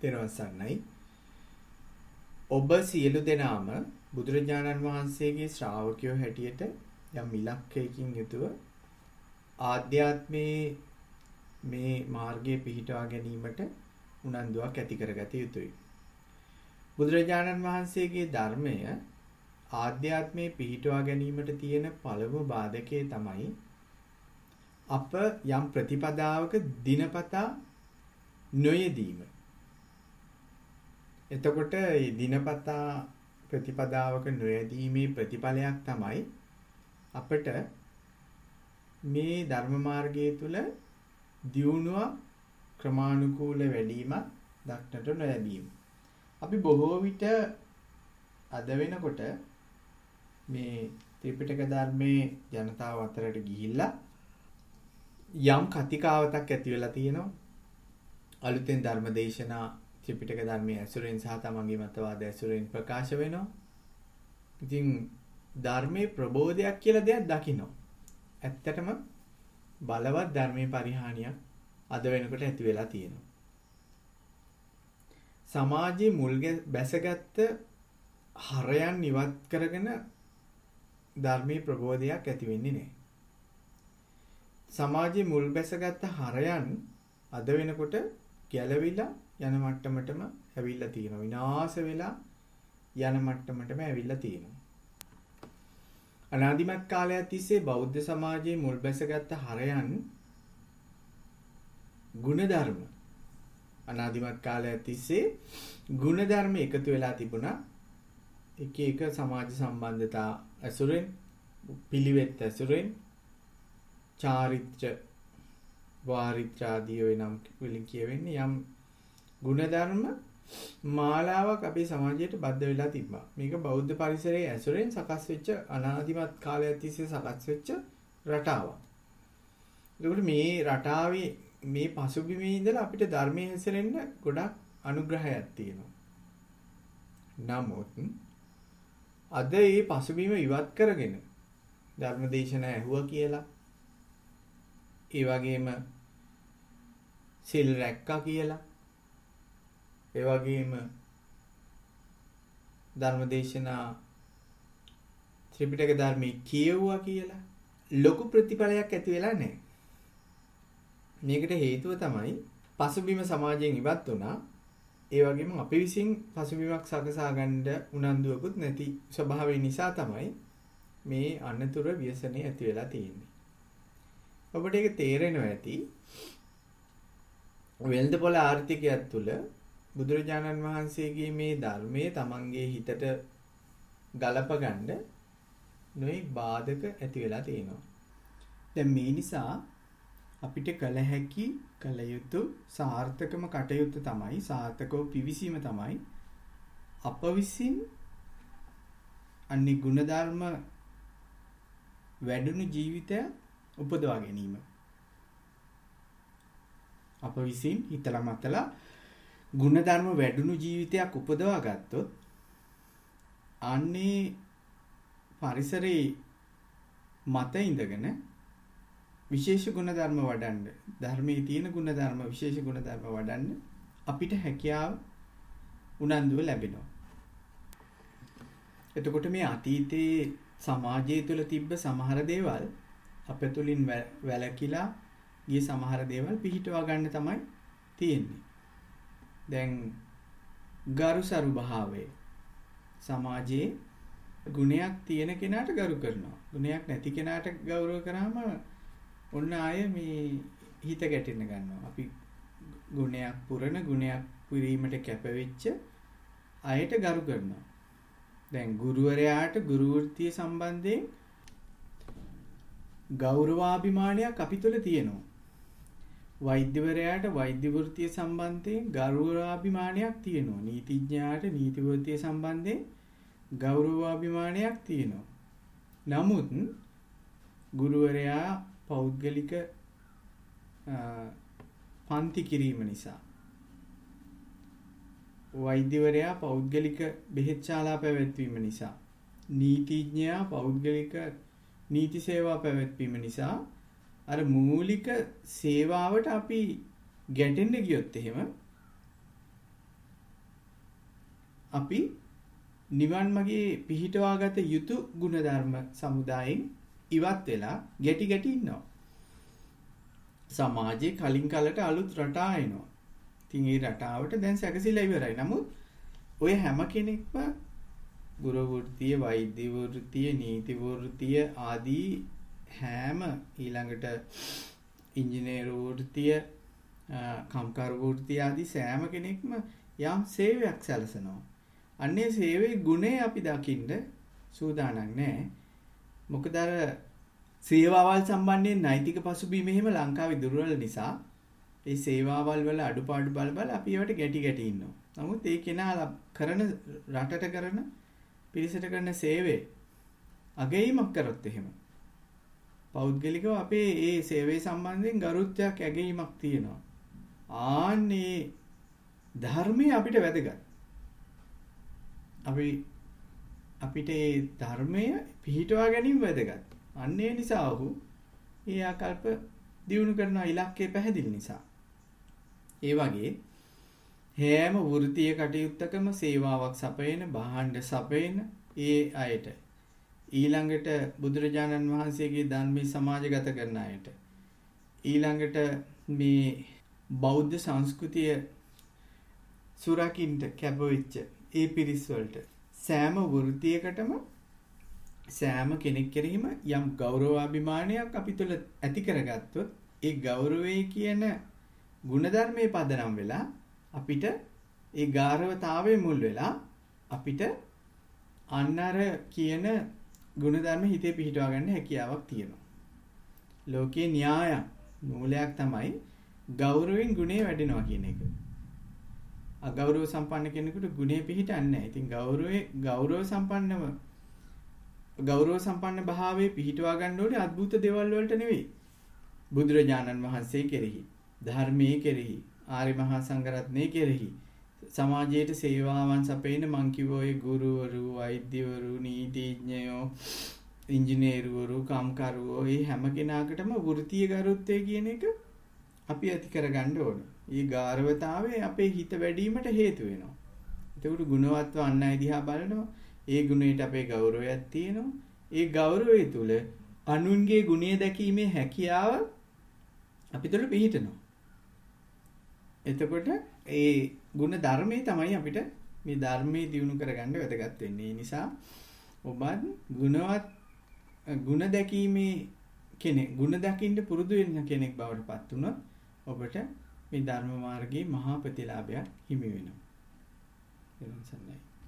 තෙරුවන් සරණයි. ඔබ සියලු දෙනාම බුදුරජාණන් වහන්සේගේ ශ්‍රාවකයෝ හැටියට යම් ඉලක්කයකින් යුතුව ආධ්‍යාත්මයේ මේ මාර්ගයේ පිහිටවා ගැනීමට උනන්දුවක් ඇති කරගත යුතුයි. බුදුරජාණන් වහන්සේගේ ධර්මය ආධ්‍යාත්මයේ පිහිටවා ගැනීමට තියෙන පළමු බාධකයේ තමයි අප යම් ප්‍රතිපදාවක දිනපතා නොයෙදීම. එතකොට මේ දිනපතා ප්‍රතිපදාවක නොයදීමේ ප්‍රතිඵලයක් තමයි අපිට මේ ධර්ම මාර්ගයේ තුල දියුණුව ක්‍රමානුකූල වැඩිම දක්නට නොලැබීම. අපි බොහෝ විට අද වෙනකොට මේ ත්‍රිපිටක ධර්මයේ ජනතාව අතරට ගිහිල්ලා යම් කතිකාවතක් ඇති වෙලා තියෙනවා. අලුතෙන් ධර්ම දේශනා ත්‍රිපිටක ධර්මයේ ඇසුරෙන් සහ තමන්ගේ මතවාද ඇසුරෙන් ප්‍රකාශ වෙනවා. ඉතින් ධර්මයේ ප්‍රබෝධයක් කියලා දෙයක් දකින්න. ඇත්තටම බලවත් ධර්මයේ පරිහානියක් අද වෙනකොට ඇති වෙලා තියෙනවා. සමාජයේ මුල් බැසගත්ත හරයන් ඉවත් කරගෙන ධර්මයේ ප්‍රබෝධයක් ඇති වෙන්නේ නැහැ. සමාජයේ මුල් බැසගත්ත හරයන් අද වෙනකොට ගැලවිලා යන මට්ටමටම හැවිල්ලා තියෙනවා. විනාශ වෙලා යන මට්ටමටම හැවිල්ලා තියෙනවා. අනාදිමත් කාලයක් තිස්සේ බෞද්ධ සමාජයේ මුල් බැසගත් හරයන් ಗುಣධර්ම අනාදිමත් කාලයක් තිස්සේ ಗುಣධර්ම එකතු වෙලා තිබුණා. එක එක සමාජ සම්බන්ධතා ඇසුරෙන් පිළිවෙත් ඇසුරෙන් චාරිත්‍ර වාරිත්‍ර ආදී වෙනම් වලින් කියවෙන්නේ යම් ಗುಣධර්ම මාලාවක් අපේ සමාජයට බද්ධ වෙලා තිබ්බා. මේක බෞද්ධ පරිසරයේ ඇසුරෙන් සකස් වෙච්ච අනාදිමත් කාලයක් තිස්සේ සකස් වෙච්ච රටාවක්. ඒකට මේ රටාවේ මේ පසුබිමේ ඉඳලා අපිට ධර්මයේ හැසිරෙන්න ගොඩක් අනුග්‍රහයක් තියෙනවා. නමුත් අද මේ පසුබිම ඉවත් කරගෙන ධර්මදේශන ඇහුවා කියලා ඒ වගේම සිල් රැක්කා කියලා ඒ වගේම ධර්මදේශනා ත්‍රිපිටක ධර්මයේ කියවුවා කියලා ලොකු ප්‍රතිඵලයක් ඇති වෙලා නැහැ. මේකට හේතුව තමයි පසුබිම සමාජයෙන් ඉවත් වුණා. ඒ වගේම අපි විසින් පසුබිමක් සකසා ගන්න උනන්දුවකුත් නැති ස්වභාවය නිසා තමයි මේ අනතුර ව්‍යසනය ඇති වෙලා තියෙන්නේ. ඔබට ඒක තේරෙනවා ඇති. වෙළඳ පොළ ආර්ථිකයක් තුළ බුදුරජාණන් වහන්සේගේ මේ ධර්මයේ තමන්ගේ හිතට ගලප ගන්න නොයි බාධක ඇති වෙලා තියෙනවා. දැන් මේ නිසා අපිට කළ හැකි කළ යුතු සාර්ථකම කටයුතු තමයි සාර්ථකව පිවිසීම තමයි අප විසින් අනි ගුණධර්ම වැඩුණු ජීවිතය උපදවා ගැනීම. අප විසින් හිතලා මතලා ಗುಣධර්ම වැඩුණු ජීවිතයක් උපදවා ගත්තොත් අන්නේ පරිසරේ මත ඉඳගෙන විශේෂ ගුණධර්ම වඩන්න ධර්මයේ තියෙන ගුණධර්ම විශේෂ ගුණධර්ම වඩන්න අපිට හැකියාව උනන්දුව ලැබෙනවා. එතකොට මේ අතීතයේ සමාජය තුළ තිබ්බ සමහර දේවල් අප තුලින් වැළකීලා ගිය සමහර දේවල් පිහිටවා ගන්න තමයි තියෙන්නේ. දැන් ගරුසරු භාවය සමාජයේ ගුණයක් තියෙන කෙනාට ගරු කරනවා. ගුණයක් නැති කෙනාට ගෞරව කරාම ඔන්න ආය මේ හිත ගැටෙන්න ගන්නවා. අපි ගුණයක් පුරන ගුණයක් පුරීමට කැපවෙච්ච අයට ගරු කරනවා. දැන් ගුරුවරයාට ගුරු වෘත්තිය සම්බන්ධයෙන් ගෞරවාභිමානයක් අපි තුළ තියෙනවා. වෛද්‍යවරයාට වෛද්‍ය වෘත්තිය සම්බන්ධයෙන් ගෞරවාභිමානයක් තියෙනවා. නීතිඥයාට නීති වෘත්තිය සම්බන්ධයෙන් ගෞරවාභිමානයක් තියෙනවා. නමුත් ගුරුවරයා පෞද්ගලික පන්ති කිරීම නිසා වෛද්‍යවරයා පෞද්ගලික බෙහෙත් ශාලා පැවැත්වීම නිසා නීතිඥයා පෞද්ගලික නීති සේවා පැවැත්වීම නිසා අර මූලික සේවාවට අපි ගැටෙන්න ගියොත් එහෙම අපි නිවන් මගේ පිහිටවාගත යුතු ಗುಣධර්ම සමුදායෙන් ඉවත් වෙලා ගැටි ගැටි ඉන්නවා. සමාජයේ කලින් කලට අලුත් රටා එනවා. ඉතින් ඒ රටාවට දැන් සැකසීලා ඉවරයි. නමුත් ඔය හැම කෙනෙක්ම ගුරු වෘත්තිය, වෛද්‍ය වෘත්තිය, නීති වෘත්තිය ආදී හැම ඊළඟට ඉංජිනේරු වෘත්තිය, කම්කරු වෘත්තිය ආදී සෑම කෙනෙක්ම යම් සේවයක් සැලසනවා. අන්නේ සේවයේ ගුණය අපි දකින්න සූදානම් නැහැ. මොකද අර සේවාවල් සම්බන්ධයෙන් නෛතික පසුබිම එහෙම ලංකාවේ දුර්වල නිසා ඒ සේවාවල් වල අඩුපාඩු බල බල අපි ඒවට ගැටි ගැටි ඉන්නවා. නමුත් ඒ කෙනා කරන රටට කරන පිරිසට කරන සේවය අගීමක් කරොත් එහෙම පෞද්ගලිකව අපේ ඒ සේවය සම්බන්ධයෙන් ගරුත්වයක් ඇගීමක් තියෙනවා. ආන්නේ ධර්මයේ අපිට වැදගත්. අපි අපිට ඒ ධර්මය පිහිටවා ගැනීම වැදගත්. අන්න ඒ නිසා ඔහු ඒ ආකල්ප දියුණු කරන ඉලක්කය පැහැදිලි නිසා. ඒ වගේ හැම වෘත්තීය කටයුත්තකම සේවාවක් සපයන, භාණ්ඩ සපයන ඒ අයට ඊළඟට බුදුරජාණන් වහන්සේගේ ධර්මී සමාජගත කරන අයට. ඊළඟට මේ බෞද්ධ සංස්කෘතිය සුරකින්ට කැපවෙච්ච ඒ පිරිස් වලට සෑම වෘත්තියකටම සෑම කෙනෙක් කෙරෙහිම යම් ගෞරවාභිමානයක් අපි තුළ ඇති කරගත්තොත් ඒ ගෞරවය කියන ಗುಣධර්මයේ පදනම් වෙලා අපිට ඒ ගාරවතාවයේ මුල් වෙලා අපිට අන්නර කියන ගුණධර්ම හිතේ පිහිටවා ගන්න හැකියාවක් තියෙනවා. ලෝකේ න්‍යායම් මූලයක් තමයි ගෞරවයෙන් ගුණේ වැඩෙනවා කියන එක. අගෞරව සම්පන්න කෙනෙකුට ගුණේ පිහිටන්නේ නැහැ. ඉතින් ගෞරවයේ ගෞරව සම්පන්නව ගෞරව සම්පන්න භාවයේ පිහිටවා ගන්න ඕනේ අద్భుත දේවල් වලට නෙවෙයි. බුදුරජාණන් වහන්සේ කෙරෙහි, ධර්මයේ කෙරෙහි, ආර්ය මහා සංඝරත්නයේ කෙරෙහි, සමාජයට සේවාවන් සපයන මං කිව්වෝ ගුරුවරු, වෛද්‍යවරු, නීතිඥයෝ, ඉංජිනේරුවරු, කම්කරුවෝ මේ හැම කෙනාකටම වෘත්තීය ගරුත්වය කියන එක අපි ඇති කරගන්න ඕන. ඊ ගාර්වතාවය අපේ හිත වැඩිවීමට හේතු වෙනවා. එතකොට ගුණවත්ව අන් අය දිහා බලනවා. ඒ ගුණයට අපේ ගෞරවයක් තියෙනවා. ඒ ගෞරවය තුල අනුන්ගේ ගුණය දැකීමේ හැකියාව අපි තුළ පිහිටනවා. එතකොට ඒ ගුණ ධර්මයේ තමයි අපිට මේ ධර්මයේ දියුණු කරගන්න වැදගත් වෙන්නේ. නිසා ඔබත් ගුණවත් ගුණ දැකීමේ කෙනෙක් ගුණ දකින්න පුරුදු වෙන කෙනෙක් බවට පත් වුණොත් ඔබට මේ ධර්ම මාර්ගයේ මහා ප්‍රතිලාභයක් හිමි වෙනවා. එවන් සන්නයි.